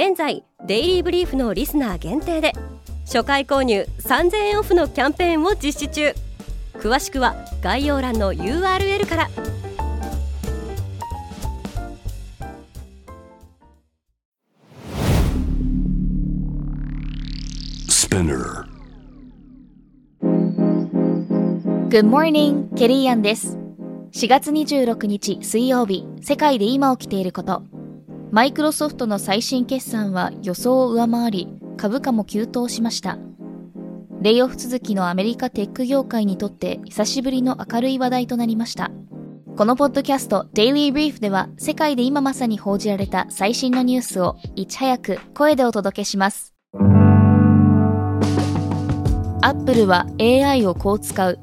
現在デイリーブリーフのリスナー限定で初回購入3000円オフのキャンペーンを実施中。詳しくは概要欄の URL からス p i n n Good morning, ケリーアンです。4月26日水曜日世界で今起きていることマイクロソフトの最新決算は予想を上回り株価も急騰しました。レイオフ続きのアメリカテック業界にとって久しぶりの明るい話題となりました。このポッドキャスト Daily Brief では世界で今まさに報じられた最新のニュースをいち早く声でお届けします。アップルは AI をこう使う。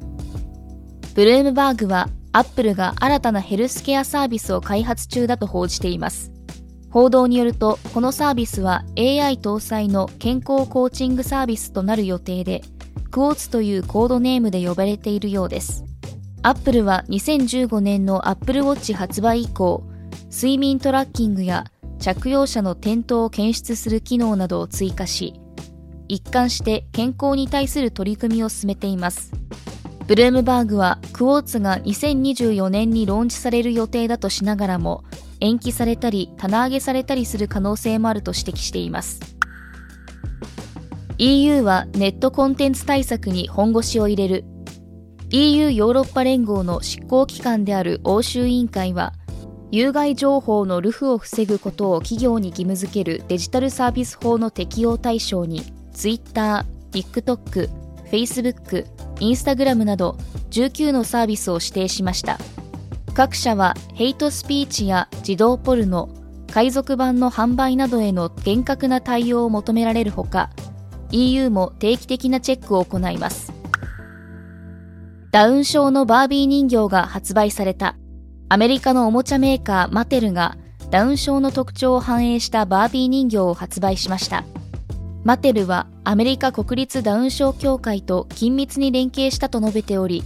ブルームバーグはアップルが新たなヘルスケアサービスを開発中だと報じています。報道によると、このサービスは AI 搭載の健康コーチングサービスとなる予定で、クォーツというコードネームで呼ばれているようです。アップルは2015年の Apple Watch 発売以降、睡眠トラッキングや着用者の転倒を検出する機能などを追加し、一貫して健康に対する取り組みを進めています。ブルームバーグはクォーツが2024年にローンチされる予定だとしながらも、延期されたり棚上げされたりする可能性もあると指摘しています。EU はネットコンテンツ対策に本腰を入れる。EU ヨーロッパ連合の執行機関である欧州委員会は有害情報の流布を防ぐことを企業に義務付けるデジタルサービス法の適用対象に Twitter、TikTok、Facebook、Instagram など19のサービスを指定しました。各社はヘイトスピーチや児童ポルノ、海賊版の販売などへの厳格な対応を求められるほか、EU も定期的なチェックを行います。ダウン症のバービー人形が発売された。アメリカのおもちゃメーカーマテルがダウン症の特徴を反映したバービー人形を発売しました。マテルはアメリカ国立ダウン症協会と緊密に連携したと述べており、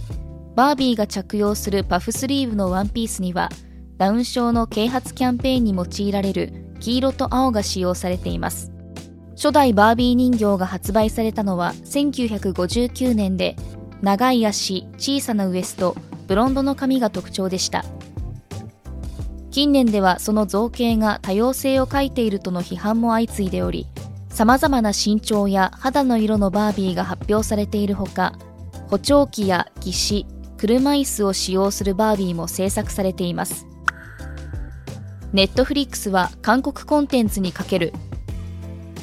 バービーが着用するパフスリーブのワンピースにはダウン症の啓発キャンペーンに用いられる黄色と青が使用されています。初代バービー人形が発売されたのは1959年で長い足小さなウエストブロンドの髪が特徴でした。近年ではその造形が多様性を欠いているとの批判も相次いでおり様々な身長や肌の色のバービーが発表されているほか補聴器や義手車椅子を使用するバービーも制作されています。ネットフリックスは韓国コンテンツにかける。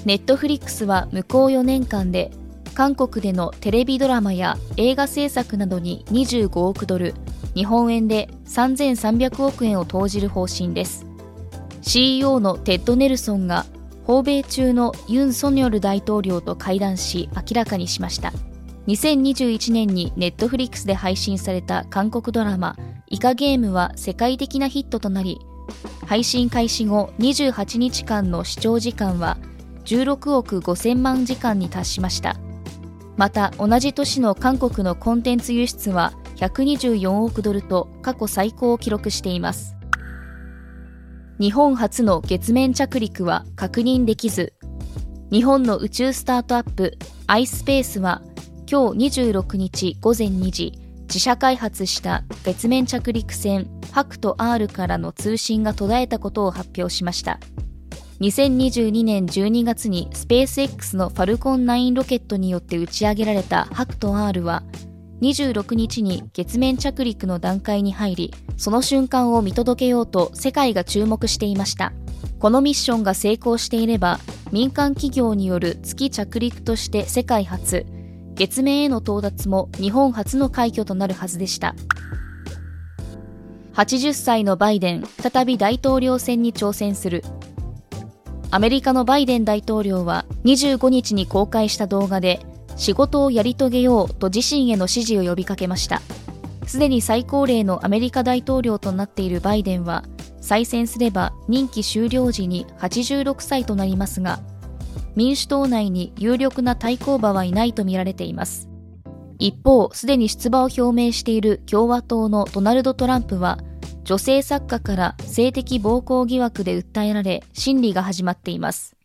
ネットフリックスは向こう4年間で韓国でのテレビドラマや映画制作などに25億ドル、日本円で3300億円を投じる方針です。CEO のテッド・ネルソンが訪米中のユン・ソニョル大統領と会談し明らかにしました。2021年にネットフリックスで配信された韓国ドラマイカゲームは世界的なヒットとなり配信開始後28日間の視聴時間は16億5000万時間に達しましたまた同じ年の韓国のコンテンツ輸出は124億ドルと過去最高を記録しています日本初の月面着陸は確認できず日本の宇宙スタートアップ iSpace は今日26日午前2時、自社開発した月面着陸船ハクト R からの通信が途絶えたことを発表しました。2022年12月にスペース X のファルコン9ロケットによって打ち上げられたハクト R は26日に月面着陸の段階に入り、その瞬間を見届けようと世界が注目していました。このミッションが成功していれば、民間企業による月着陸として世界初、月面への到達も日本初の快挙となるはずでした。80歳のバイデン、再び大統領選に挑戦する。アメリカのバイデン大統領は25日に公開した動画で仕事をやり遂げようと自身への支持を呼びかけました。すでに最高齢のアメリカ大統領となっているバイデンは再選すれば任期終了時に86歳となりますが民主党内に有力な対抗馬はいないとみられています。一方すでに出馬を表明している共和党のドナルド・トランプは女性作家から性的暴行疑惑で訴えられ審理が始まっています。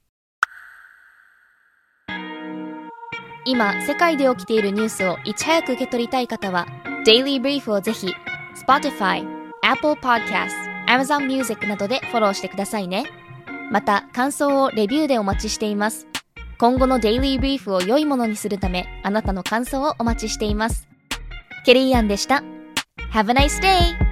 今世界で起きているニュースをいち早く受け取りたい方は Daily Brief をぜひ Spotify、Apple Podcast、Amazon Music などでフォローしてくださいね。また感想をレビューでお待ちしています。今後の Daily Brief を良いものにするためあなたの感想をお待ちしています。ケリーアンでした。Have a nice day!